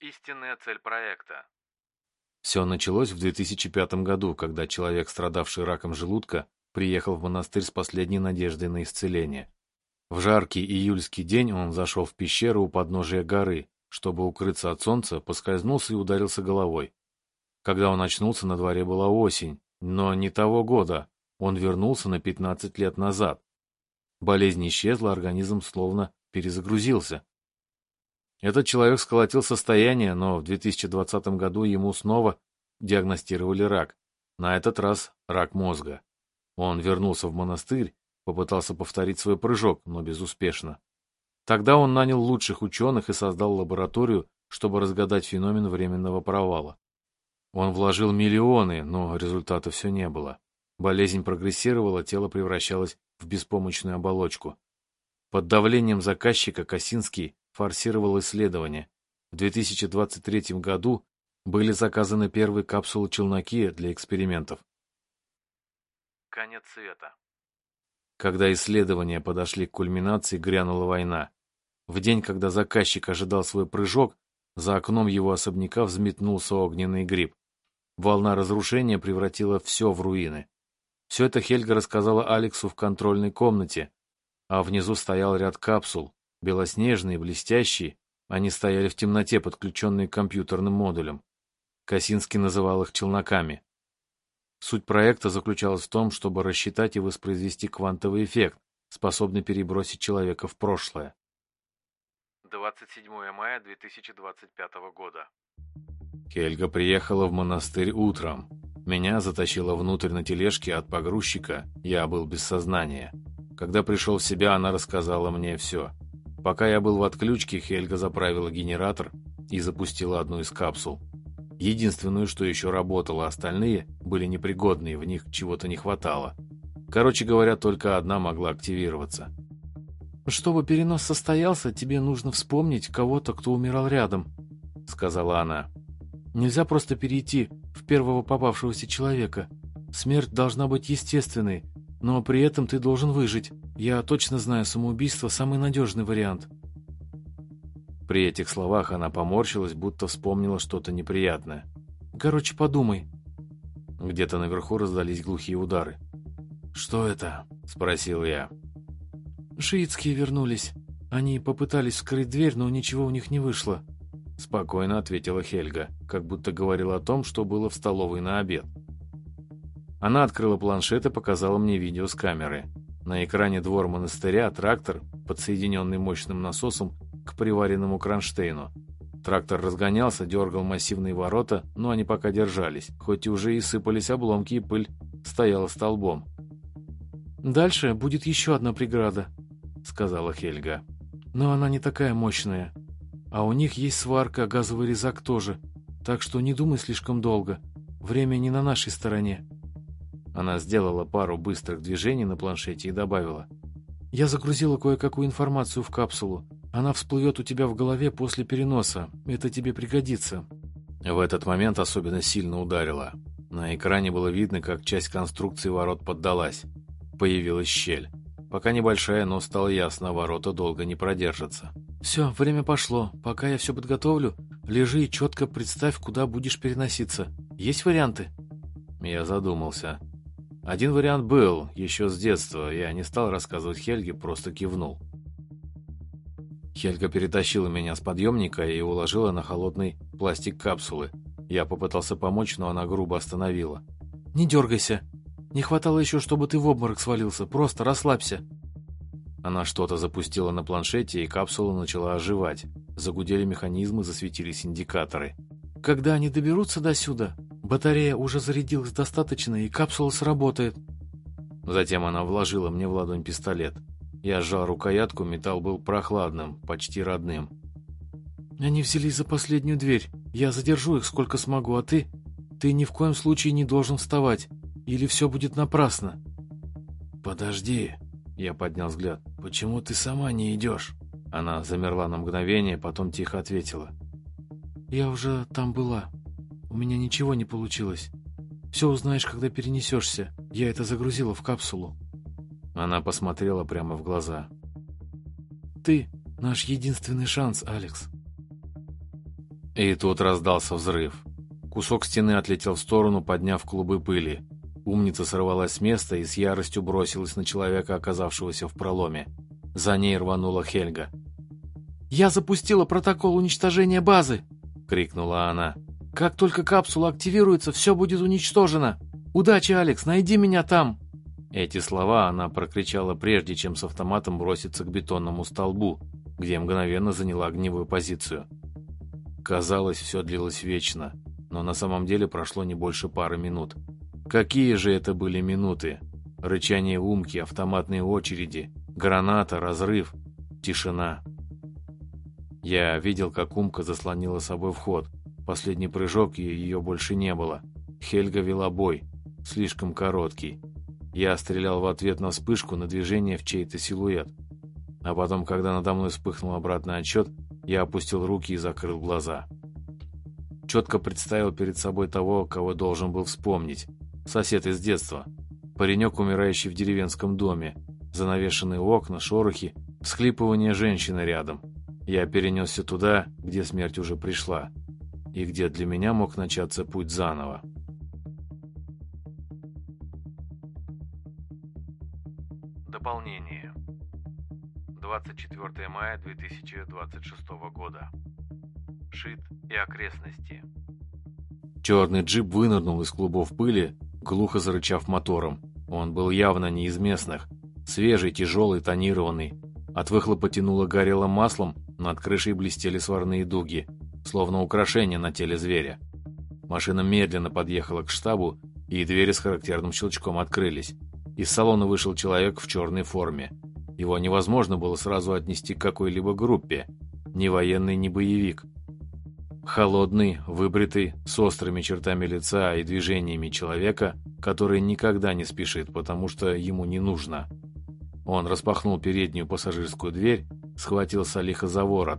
Истинная цель проекта. Все началось в 2005 году, когда человек, страдавший раком желудка, приехал в монастырь с последней надеждой на исцеление. В жаркий июльский день он зашел в пещеру у подножия горы, чтобы укрыться от солнца, поскользнулся и ударился головой. Когда он очнулся, на дворе была осень, но не того года, он вернулся на 15 лет назад. Болезнь исчезла, организм словно перезагрузился. Этот человек сколотил состояние, но в 2020 году ему снова диагностировали рак. На этот раз рак мозга. Он вернулся в монастырь, попытался повторить свой прыжок, но безуспешно. Тогда он нанял лучших ученых и создал лабораторию, чтобы разгадать феномен временного провала. Он вложил миллионы, но результата все не было. Болезнь прогрессировала, тело превращалось в беспомощную оболочку. Под давлением заказчика Косинский форсировал исследования. В 2023 году были заказаны первые капсулы-челноки для экспериментов. Конец света. Когда исследования подошли к кульминации, грянула война. В день, когда заказчик ожидал свой прыжок, за окном его особняка взметнулся огненный гриб. Волна разрушения превратила все в руины. Все это Хельга рассказала Алексу в контрольной комнате, а внизу стоял ряд капсул, белоснежные, блестящие, они стояли в темноте, подключенные к компьютерным модулям. Косинский называл их челноками. Суть проекта заключалась в том, чтобы рассчитать и воспроизвести квантовый эффект, способный перебросить человека в прошлое. 27 мая 2025 года. Хельга приехала в монастырь утром. Меня затащила внутрь на тележке от погрузчика, я был без сознания. Когда пришел в себя, она рассказала мне все. Пока я был в отключке, Хельга заправила генератор и запустила одну из капсул. Единственную, что еще работало, остальные были непригодные, в них чего-то не хватало. Короче говоря, только одна могла активироваться. «Чтобы перенос состоялся, тебе нужно вспомнить кого-то, кто умирал рядом», — сказала она. «Нельзя просто перейти в первого попавшегося человека. Смерть должна быть естественной, но при этом ты должен выжить. Я точно знаю, самоубийство – самый надежный вариант». При этих словах она поморщилась, будто вспомнила что-то неприятное. «Короче, подумай». Где-то наверху раздались глухие удары. «Что это?» – спросил я. «Шиитские вернулись. Они попытались вскрыть дверь, но ничего у них не вышло», – спокойно ответила Хельга, как будто говорила о том, что было в столовой на обед. Она открыла планшет и показала мне видео с камеры. На экране двор монастыря, трактор, подсоединенный мощным насосом к приваренному кронштейну. Трактор разгонялся, дергал массивные ворота, но они пока держались, хоть уже и сыпались обломки, и пыль стояла столбом. «Дальше будет еще одна преграда», — сказала Хельга. «Но она не такая мощная. А у них есть сварка, газовый резак тоже. Так что не думай слишком долго. Время не на нашей стороне». Она сделала пару быстрых движений на планшете и добавила. «Я загрузила кое-какую информацию в капсулу. Она всплывет у тебя в голове после переноса. Это тебе пригодится». В этот момент особенно сильно ударило. На экране было видно, как часть конструкции ворот поддалась. Появилась щель. Пока небольшая, но стало ясно, ворота долго не продержатся. «Все, время пошло. Пока я все подготовлю, лежи и четко представь, куда будешь переноситься. Есть варианты?» Я задумался. Один вариант был, еще с детства. Я не стал рассказывать Хельге, просто кивнул. Хельга перетащила меня с подъемника и уложила на холодный пластик капсулы. Я попытался помочь, но она грубо остановила. «Не дергайся. Не хватало еще, чтобы ты в обморок свалился. Просто расслабься». Она что-то запустила на планшете, и капсула начала оживать. Загудели механизмы, засветились индикаторы. «Когда они доберутся до сюда, батарея уже зарядилась достаточно, и капсула сработает». Затем она вложила мне в ладонь пистолет. Я сжал рукоятку, металл был прохладным, почти родным. «Они взялись за последнюю дверь. Я задержу их сколько смогу, а ты... Ты ни в коем случае не должен вставать, или все будет напрасно». «Подожди», — я поднял взгляд. «Почему ты сама не идешь?» Она замерла на мгновение, потом тихо ответила. «Я уже там была. У меня ничего не получилось. Все узнаешь, когда перенесешься. Я это загрузила в капсулу». Она посмотрела прямо в глаза. «Ты — наш единственный шанс, Алекс». И тут раздался взрыв. Кусок стены отлетел в сторону, подняв клубы пыли. Умница сорвалась с места и с яростью бросилась на человека, оказавшегося в проломе. За ней рванула Хельга. «Я запустила протокол уничтожения базы!» — крикнула она. «Как только капсула активируется, все будет уничтожено! Удачи, Алекс, найди меня там!» Эти слова она прокричала прежде, чем с автоматом броситься к бетонному столбу, где мгновенно заняла огневую позицию. Казалось, все длилось вечно, но на самом деле прошло не больше пары минут. Какие же это были минуты? Рычание умки, автоматные очереди, граната, разрыв, тишина. Я видел, как умка заслонила собой вход. Последний прыжок, и ее больше не было. Хельга вела бой, слишком короткий. Я стрелял в ответ на вспышку, на движение в чей-то силуэт. А потом, когда надо мной вспыхнул обратный отсчет, я опустил руки и закрыл глаза. Четко представил перед собой того, кого должен был вспомнить. Сосед из детства. Паренек, умирающий в деревенском доме. Занавешенные окна, шорохи, всхлипывание женщины рядом. Я перенесся туда, где смерть уже пришла. И где для меня мог начаться путь заново. Дополнение. 24 мая 2026 года. Шит и окрестности. Черный джип вынырнул из клубов пыли, глухо зарычав мотором. Он был явно не из местных. Свежий, тяжелый, тонированный. От выхлопа тянуло горелым маслом, над крышей блестели сварные дуги, словно украшения на теле зверя. Машина медленно подъехала к штабу, и двери с характерным щелчком открылись. Из салона вышел человек в черной форме. Его невозможно было сразу отнести к какой-либо группе. Ни военный, ни боевик. Холодный, выбритый, с острыми чертами лица и движениями человека, который никогда не спешит, потому что ему не нужно. Он распахнул переднюю пассажирскую дверь, схватил Салиха за ворот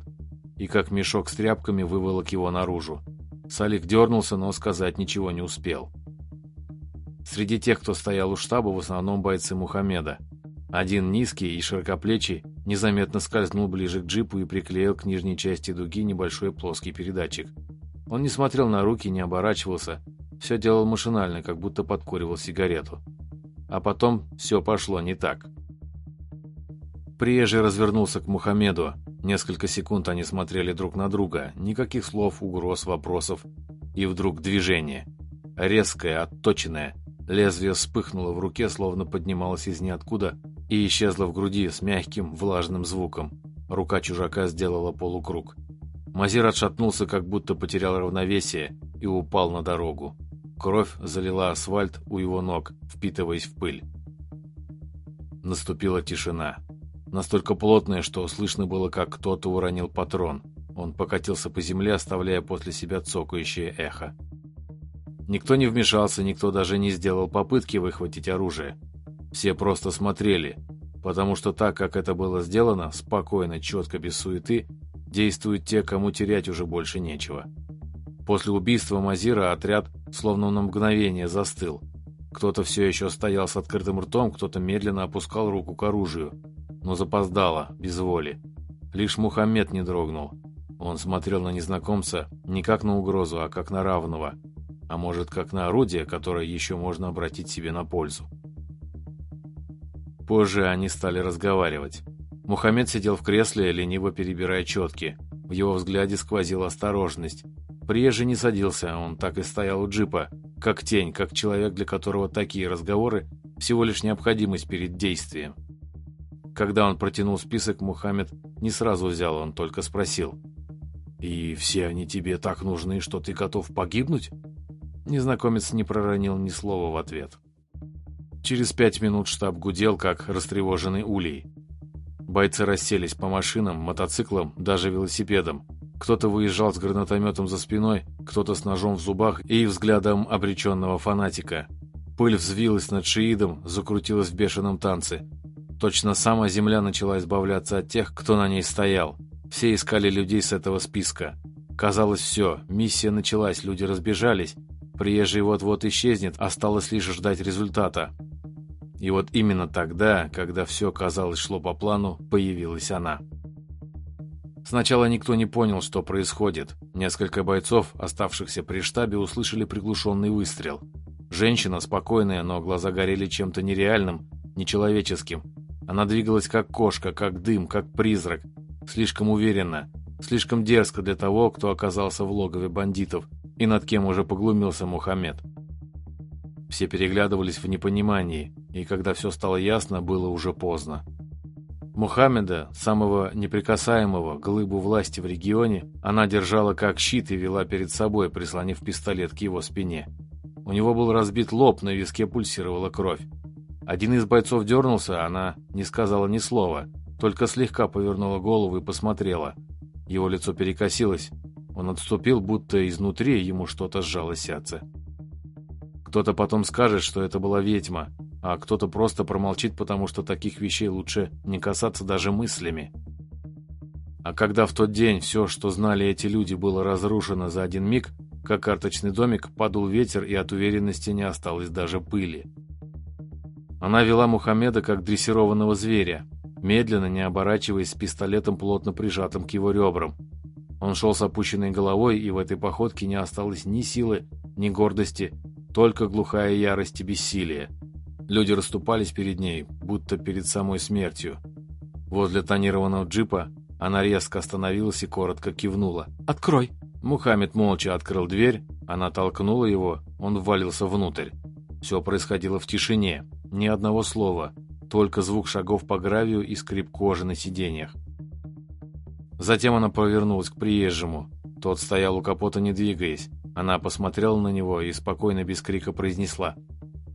и как мешок с тряпками выволок его наружу. Салих дернулся, но сказать ничего не успел. Среди тех, кто стоял у штаба, в основном бойцы Мухаммеда. Один низкий и широкоплечий незаметно скользнул ближе к джипу и приклеил к нижней части дуги небольшой плоский передатчик. Он не смотрел на руки, не оборачивался, все делал машинально, как будто подкуривал сигарету. А потом все пошло не так. Приезжий развернулся к Мухаммеду. Несколько секунд они смотрели друг на друга, никаких слов, угроз, вопросов. И вдруг движение. Резкое, отточенное, Лезвие вспыхнуло в руке, словно поднималось из ниоткуда, и исчезло в груди с мягким, влажным звуком. Рука чужака сделала полукруг. Мазир отшатнулся, как будто потерял равновесие, и упал на дорогу. Кровь залила асфальт у его ног, впитываясь в пыль. Наступила тишина. Настолько плотная, что слышно было, как кто-то уронил патрон. Он покатился по земле, оставляя после себя цокающее эхо. Никто не вмешался, никто даже не сделал попытки выхватить оружие. Все просто смотрели, потому что так, как это было сделано, спокойно, четко, без суеты, действуют те, кому терять уже больше нечего. После убийства Мазира отряд словно на мгновение застыл. Кто-то все еще стоял с открытым ртом, кто-то медленно опускал руку к оружию. Но запоздало, без воли. Лишь Мухаммед не дрогнул. Он смотрел на незнакомца не как на угрозу, а как на равного – а может, как на орудие, которое еще можно обратить себе на пользу. Позже они стали разговаривать. Мухаммед сидел в кресле, лениво перебирая четки. В его взгляде сквозила осторожность. Приезжий не садился, он так и стоял у джипа, как тень, как человек, для которого такие разговоры – всего лишь необходимость перед действием. Когда он протянул список, Мухаммед не сразу взял, он только спросил. «И все они тебе так нужны, что ты готов погибнуть?» Незнакомец не проронил ни слова в ответ. Через пять минут штаб гудел, как растревоженный улей. Бойцы расселись по машинам, мотоциклам, даже велосипедам. Кто-то выезжал с гранатометом за спиной, кто-то с ножом в зубах и взглядом обреченного фанатика. Пыль взвилась над шиидом, закрутилась в бешеном танце. Точно сама земля начала избавляться от тех, кто на ней стоял. Все искали людей с этого списка. Казалось, все, миссия началась, люди разбежались, Приезжий вот-вот исчезнет, осталось лишь ждать результата. И вот именно тогда, когда все, казалось, шло по плану, появилась она. Сначала никто не понял, что происходит. Несколько бойцов, оставшихся при штабе, услышали приглушенный выстрел. Женщина, спокойная, но глаза горели чем-то нереальным, нечеловеческим. Она двигалась как кошка, как дым, как призрак. Слишком уверенно, слишком дерзко для того, кто оказался в логове бандитов и над кем уже поглумился Мухаммед. Все переглядывались в непонимании, и когда все стало ясно, было уже поздно. Мухаммеда, самого неприкасаемого глыбу власти в регионе, она держала как щит и вела перед собой, прислонив пистолет к его спине. У него был разбит лоб, на виске пульсировала кровь. Один из бойцов дернулся, она не сказала ни слова, только слегка повернула голову и посмотрела. Его лицо перекосилось. Он отступил, будто изнутри ему что-то сжало сердце. Кто-то потом скажет, что это была ведьма, а кто-то просто промолчит, потому что таких вещей лучше не касаться даже мыслями. А когда в тот день все, что знали эти люди, было разрушено за один миг, как карточный домик, падал ветер, и от уверенности не осталось даже пыли. Она вела Мухаммеда как дрессированного зверя, медленно, не оборачиваясь, с пистолетом плотно прижатым к его ребрам. Он шел с опущенной головой, и в этой походке не осталось ни силы, ни гордости, только глухая ярость и бессилие. Люди расступались перед ней, будто перед самой смертью. Возле тонированного джипа она резко остановилась и коротко кивнула. «Открой!» Мухаммед молча открыл дверь, она толкнула его, он ввалился внутрь. Все происходило в тишине, ни одного слова, только звук шагов по гравию и скрип кожи на сиденьях. Затем она повернулась к приезжему. Тот стоял у капота, не двигаясь. Она посмотрела на него и спокойно, без крика произнесла.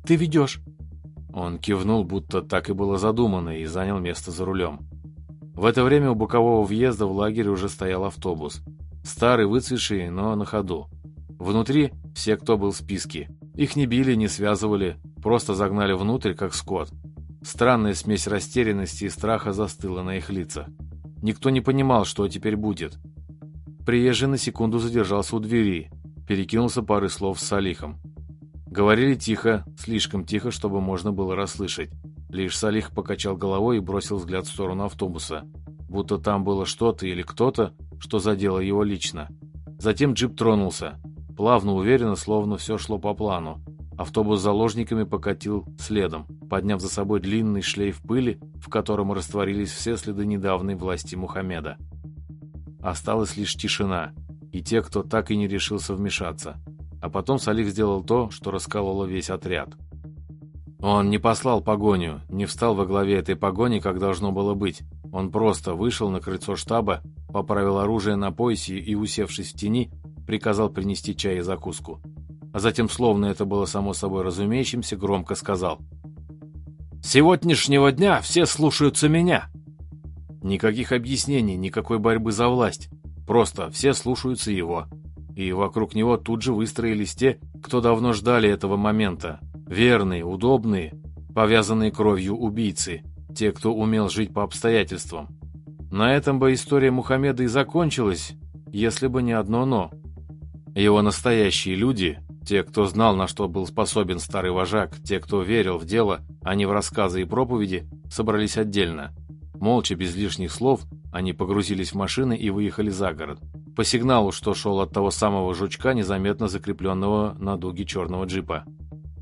«Ты ведешь!» Он кивнул, будто так и было задумано, и занял место за рулем. В это время у бокового въезда в лагерь уже стоял автобус. Старый, выцветший, но на ходу. Внутри все, кто был в списке. Их не били, не связывали, просто загнали внутрь, как скот. Странная смесь растерянности и страха застыла на их лицах. Никто не понимал, что теперь будет. Приезжий на секунду задержался у двери, перекинулся пары слов с Салихом. Говорили тихо, слишком тихо, чтобы можно было расслышать. Лишь Салих покачал головой и бросил взгляд в сторону автобуса, будто там было что-то или кто-то, что задело его лично. Затем джип тронулся. Плавно, уверенно, словно все шло по плану. Автобус с заложниками покатил следом, подняв за собой длинный шлейф пыли, в котором растворились все следы недавней власти Мухаммеда. Осталась лишь тишина, и те, кто так и не решился вмешаться. А потом Салих сделал то, что раскололо весь отряд. Он не послал погоню, не встал во главе этой погони, как должно было быть. Он просто вышел на крыльцо штаба, поправил оружие на поясе и, усевшись в тени, приказал принести чай и закуску. А затем, словно это было само собой разумеющимся, громко сказал «С сегодняшнего дня все слушаются меня!» Никаких объяснений, никакой борьбы за власть. Просто все слушаются его и вокруг него тут же выстроились те, кто давно ждали этого момента. Верные, удобные, повязанные кровью убийцы, те, кто умел жить по обстоятельствам. На этом бы история Мухаммеда и закончилась, если бы не одно «но». Его настоящие люди, те, кто знал, на что был способен старый вожак, те, кто верил в дело, а не в рассказы и проповеди, собрались отдельно. Молча, без лишних слов, они погрузились в машины и выехали за город. По сигналу, что шел от того самого жучка, незаметно закрепленного на дуге черного джипа.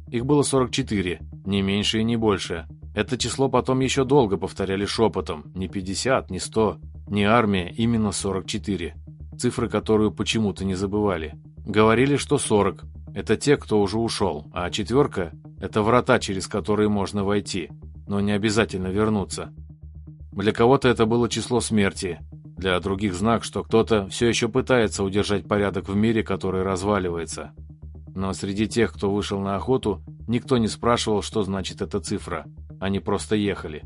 Их было 44, не меньше и не больше. Это число потом еще долго повторяли шепотом. Не 50, не 100, не армия, именно 44. Цифры, которую почему-то не забывали. Говорили, что 40. Это те, кто уже ушел, а четверка – это врата, через которые можно войти, но не обязательно вернуться. Для кого-то это было число смерти, для других знак, что кто-то все еще пытается удержать порядок в мире, который разваливается. Но среди тех, кто вышел на охоту, никто не спрашивал, что значит эта цифра. Они просто ехали.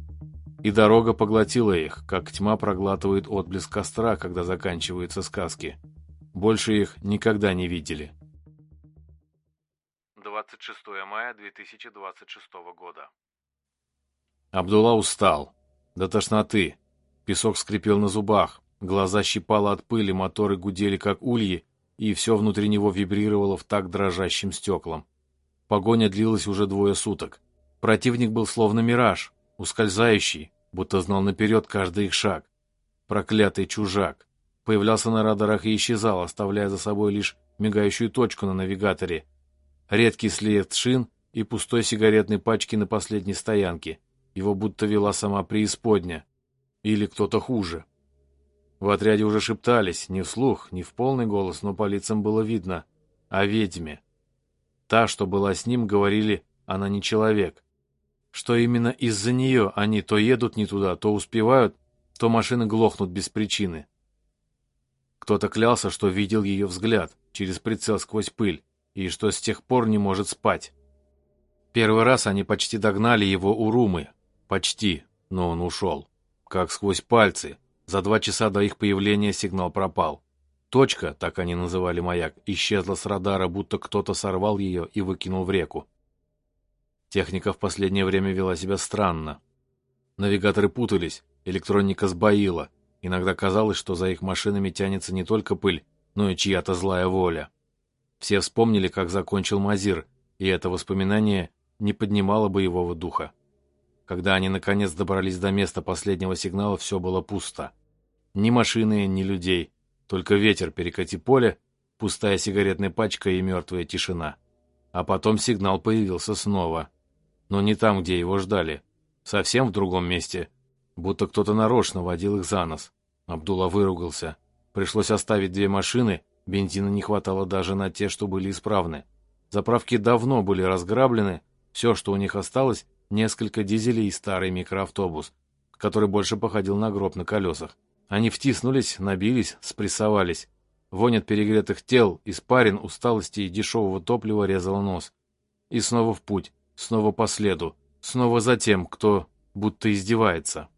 И дорога поглотила их, как тьма проглатывает отблеск костра, когда заканчиваются сказки. Больше их никогда не видели. 26 мая 2026 года. Абдулла устал. До тошноты. Песок скрипел на зубах. Глаза щипало от пыли, моторы гудели, как ульи, и все внутри него вибрировало в так дрожащим стеклам. Погоня длилась уже двое суток. Противник был словно мираж, ускользающий, будто знал наперед каждый их шаг. Проклятый чужак, появлялся на радарах и исчезал, оставляя за собой лишь мигающую точку на навигаторе, редкий след шин и пустой сигаретной пачки на последней стоянке. Его будто вела сама преисподня. Или кто-то хуже. В отряде уже шептались, не вслух, не в полный голос, но по лицам было видно, о ведьме. Та, что была с ним, говорили, она не человек. Что именно из-за нее они то едут не туда, то успевают, то машины глохнут без причины. Кто-то клялся, что видел ее взгляд через прицел сквозь пыль, и что с тех пор не может спать. Первый раз они почти догнали его у Румы. Почти, но он ушел. Как сквозь пальцы. За два часа до их появления сигнал пропал. Точка, так они называли маяк, исчезла с радара, будто кто-то сорвал ее и выкинул в реку. Техника в последнее время вела себя странно. Навигаторы путались, электроника сбоила. Иногда казалось, что за их машинами тянется не только пыль, но и чья-то злая воля. Все вспомнили, как закончил Мазир, и это воспоминание не поднимало боевого духа. Когда они наконец добрались до места последнего сигнала, все было пусто. Ни машины, ни людей, только ветер перекати поле, пустая сигаретная пачка и мертвая тишина. А потом сигнал появился снова. Но не там, где его ждали. Совсем в другом месте. Будто кто-то нарочно водил их за нос. Абдулла выругался. Пришлось оставить две машины, бензина не хватало даже на те, что были исправны. Заправки давно были разграблены, все, что у них осталось, несколько дизелей и старый микроавтобус, который больше походил на гроб на колесах. Они втиснулись, набились, спрессовались. Вонь от перегретых тел, испарин, усталости и дешевого топлива резала нос. И снова в путь, снова по следу, снова за тем, кто будто издевается.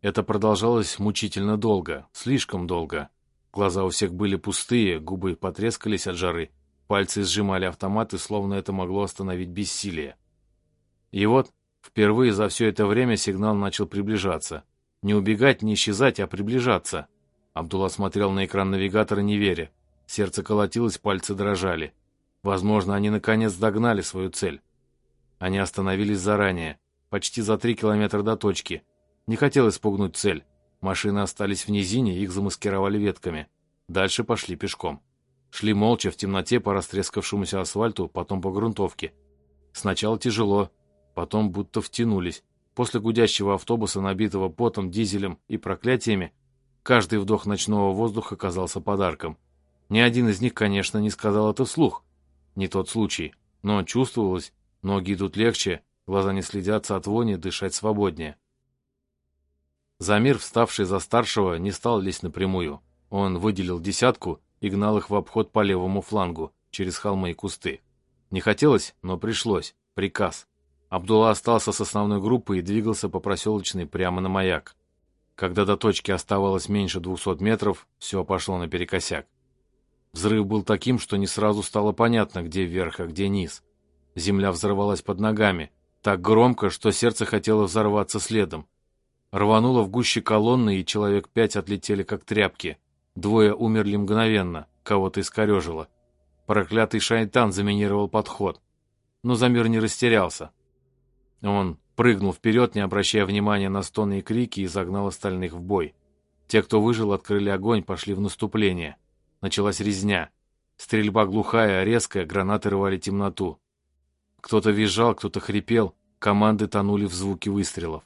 Это продолжалось мучительно долго, слишком долго. Глаза у всех были пустые, губы потрескались от жары, пальцы сжимали автоматы, словно это могло остановить бессилие. И вот, впервые за все это время сигнал начал приближаться. Не убегать, не исчезать, а приближаться. Абдулла смотрел на экран навигатора, не веря. Сердце колотилось, пальцы дрожали. Возможно, они наконец догнали свою цель. Они остановились заранее, почти за три километра до точки. Не хотел испугнуть цель. Машины остались в низине, их замаскировали ветками. Дальше пошли пешком. Шли молча в темноте по растрескавшемуся асфальту, потом по грунтовке. Сначала тяжело, потом будто втянулись. После гудящего автобуса, набитого потом, дизелем и проклятиями, каждый вдох ночного воздуха казался подарком. Ни один из них, конечно, не сказал это вслух. Не тот случай. Но чувствовалось, ноги идут легче, глаза не следятся от вони, дышать свободнее. Замир, вставший за старшего, не стал лезть напрямую. Он выделил десятку и гнал их в обход по левому флангу, через холмы и кусты. Не хотелось, но пришлось. Приказ. Абдулла остался с основной группой и двигался по проселочной прямо на маяк. Когда до точки оставалось меньше двухсот метров, все пошло наперекосяк. Взрыв был таким, что не сразу стало понятно, где верх, а где низ. Земля взорвалась под ногами, так громко, что сердце хотело взорваться следом. Рвануло в гуще колонны, и человек пять отлетели как тряпки. Двое умерли мгновенно, кого-то искорежило. Проклятый шайтан заминировал подход. Но Замир не растерялся. Он прыгнул вперед, не обращая внимания на стоны и крики, и загнал остальных в бой. Те, кто выжил, открыли огонь, пошли в наступление. Началась резня. Стрельба глухая, резкая, гранаты рвали темноту. Кто-то визжал, кто-то хрипел, команды тонули в звуке выстрелов.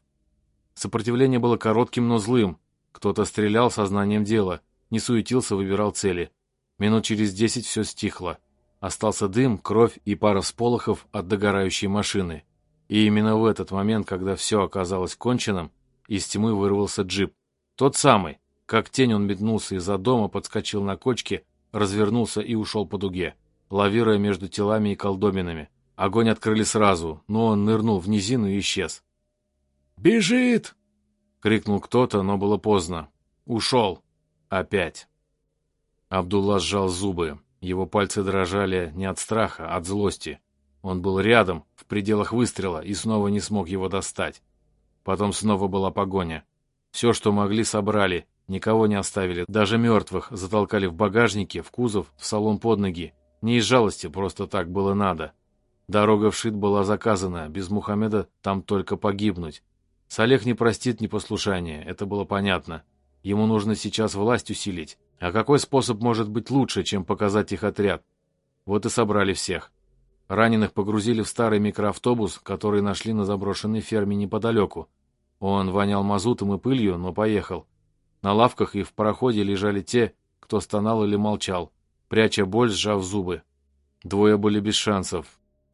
Сопротивление было коротким, но злым. Кто-то стрелял сознанием дела, не суетился, выбирал цели. Минут через десять все стихло. Остался дым, кровь и пара всполохов от догорающей машины. И именно в этот момент, когда все оказалось конченным, из тьмы вырвался джип. Тот самый. Как тень он метнулся из-за дома, подскочил на кочке, развернулся и ушел по дуге, лавируя между телами и колдобинами. Огонь открыли сразу, но он нырнул в низину и исчез. «Бежит!» — крикнул кто-то, но было поздно. «Ушел! Опять!» Абдулла сжал зубы. Его пальцы дрожали не от страха, а от злости. Он был рядом, в пределах выстрела, и снова не смог его достать. Потом снова была погоня. Все, что могли, собрали, никого не оставили, даже мертвых затолкали в багажники, в кузов, в салон под ноги. Не из жалости, просто так было надо. Дорога в Шит была заказана, без Мухаммеда там только погибнуть. Салех не простит непослушания, это было понятно. Ему нужно сейчас власть усилить, А какой способ может быть лучше, чем показать их отряд? Вот и собрали всех. Раненых погрузили в старый микроавтобус, который нашли на заброшенной ферме неподалеку. Он вонял мазутом и пылью, но поехал. На лавках и в пароходе лежали те, кто стонал или молчал, пряча боль, сжав зубы. Двое были без шансов.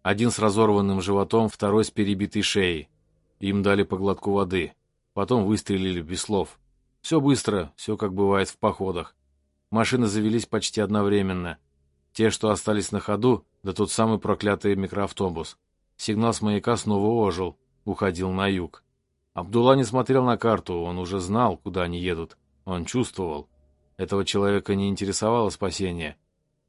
Один с разорванным животом, второй с перебитой шеей. Им дали по глотку воды. Потом выстрелили без слов. Все быстро, все как бывает в походах. Машины завелись почти одновременно. Те, что остались на ходу, да тот самый проклятый микроавтобус. Сигнал с маяка снова ожил, уходил на юг. Абдулла не смотрел на карту, он уже знал, куда они едут. Он чувствовал. Этого человека не интересовало спасение.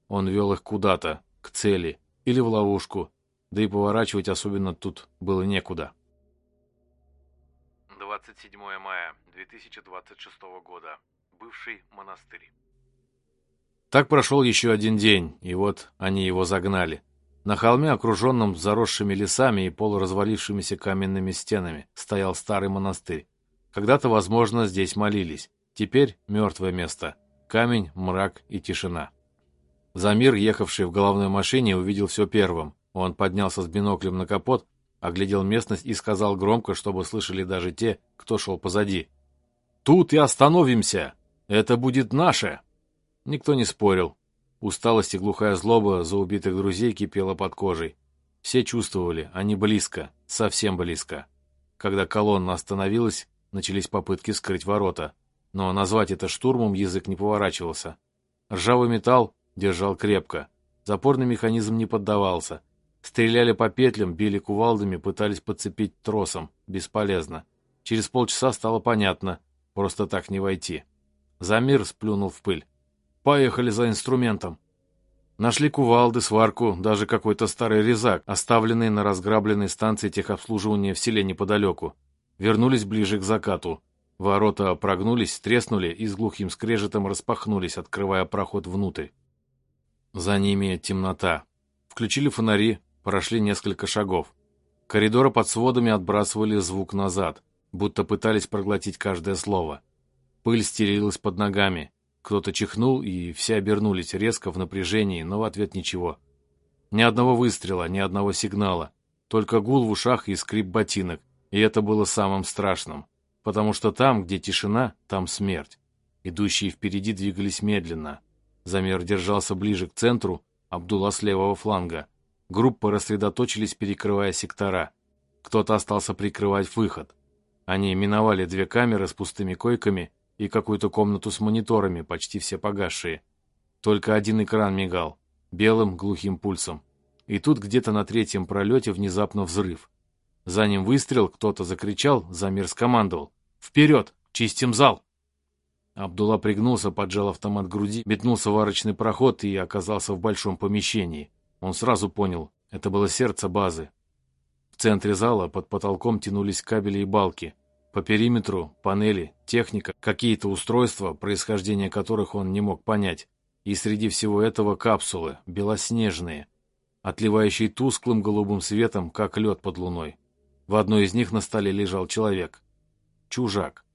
Он вел их куда-то, к цели, или в ловушку, да и поворачивать особенно тут было некуда. 27 мая 2026 года. Бывший монастырь. Так прошел еще один день, и вот они его загнали. На холме, окруженном заросшими лесами и полуразвалившимися каменными стенами, стоял старый монастырь. Когда-то, возможно, здесь молились. Теперь мертвое место. Камень, мрак и тишина. Замир, ехавший в головной машине, увидел все первым. Он поднялся с биноклем на капот, оглядел местность и сказал громко, чтобы слышали даже те, кто шел позади. «Тут и остановимся! Это будет наше!» Никто не спорил. Усталость и глухая злоба за убитых друзей кипела под кожей. Все чувствовали, они близко, совсем близко. Когда колонна остановилась, начались попытки скрыть ворота. Но назвать это штурмом язык не поворачивался. Ржавый металл держал крепко. Запорный механизм не поддавался. Стреляли по петлям, били кувалдами, пытались подцепить тросом. Бесполезно. Через полчаса стало понятно. Просто так не войти. Замир сплюнул в пыль. Поехали за инструментом. Нашли кувалды, сварку, даже какой-то старый резак, оставленный на разграбленной станции техобслуживания в селе неподалеку. Вернулись ближе к закату. Ворота прогнулись, треснули и с глухим скрежетом распахнулись, открывая проход внутрь. За ними темнота. Включили фонари, прошли несколько шагов. Коридоры под сводами отбрасывали звук назад, будто пытались проглотить каждое слово. Пыль стелилась под ногами. Кто-то чихнул, и все обернулись резко в напряжении, но в ответ ничего. Ни одного выстрела, ни одного сигнала. Только гул в ушах и скрип ботинок. И это было самым страшным. Потому что там, где тишина, там смерть. Идущие впереди двигались медленно. Замер держался ближе к центру, Абдулла с левого фланга. Группы рассредоточились, перекрывая сектора. Кто-то остался прикрывать выход. Они миновали две камеры с пустыми койками и какую-то комнату с мониторами, почти все погасшие. Только один экран мигал, белым глухим пульсом. И тут где-то на третьем пролете внезапно взрыв. За ним выстрел, кто-то закричал, замер скомандовал. «Вперед! Чистим зал!» Абдулла пригнулся, поджал автомат груди, метнулся в арочный проход и оказался в большом помещении. Он сразу понял, это было сердце базы. В центре зала под потолком тянулись кабели и балки. По периметру панели, техника, какие-то устройства, происхождение которых он не мог понять. И среди всего этого капсулы, белоснежные, отливающие тусклым голубым светом, как лед под луной. В одной из них на столе лежал человек. Чужак.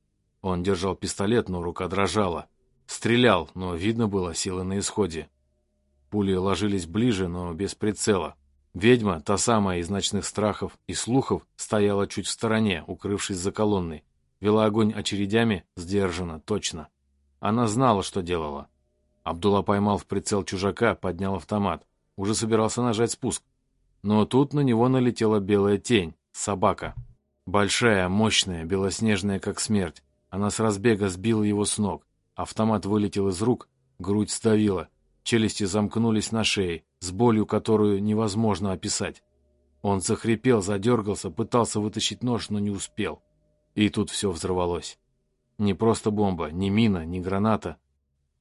Он держал пистолет, но рука дрожала. Стрелял, но видно было силы на исходе. Пули ложились ближе, но без прицела. Ведьма, та самая из ночных страхов и слухов, стояла чуть в стороне, укрывшись за колонной. Вела огонь очередями, сдержанно, точно. Она знала, что делала. Абдулла поймал в прицел чужака, поднял автомат. Уже собирался нажать спуск. Но тут на него налетела белая тень, собака. Большая, мощная, белоснежная, как смерть. Она с разбега сбила его с ног. Автомат вылетел из рук, грудь сдавила. Челюсти замкнулись на шее, с болью, которую невозможно описать. Он захрипел, задергался, пытался вытащить нож, но не успел. И тут все взорвалось. Не просто бомба, не мина, не граната.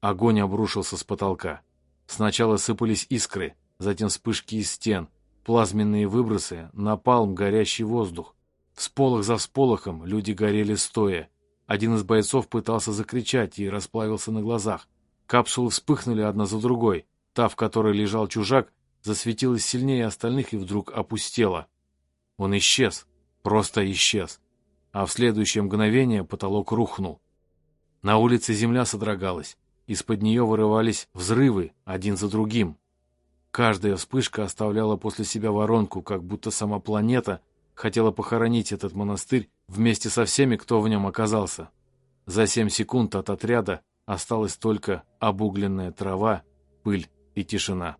Огонь обрушился с потолка. Сначала сыпались искры, затем вспышки из стен, плазменные выбросы, напалм, горящий воздух. Всполох за всполохом люди горели стоя. Один из бойцов пытался закричать и расплавился на глазах. Капсулы вспыхнули одна за другой. Та, в которой лежал чужак, засветилась сильнее остальных и вдруг опустела. Он исчез. Просто исчез. А в следующее мгновение потолок рухнул. На улице земля содрогалась. из-под нее вырывались взрывы один за другим. Каждая вспышка оставляла после себя воронку, как будто сама планета хотела похоронить этот монастырь вместе со всеми, кто в нем оказался. За семь секунд от отряда осталась только обугленная трава, пыль и тишина.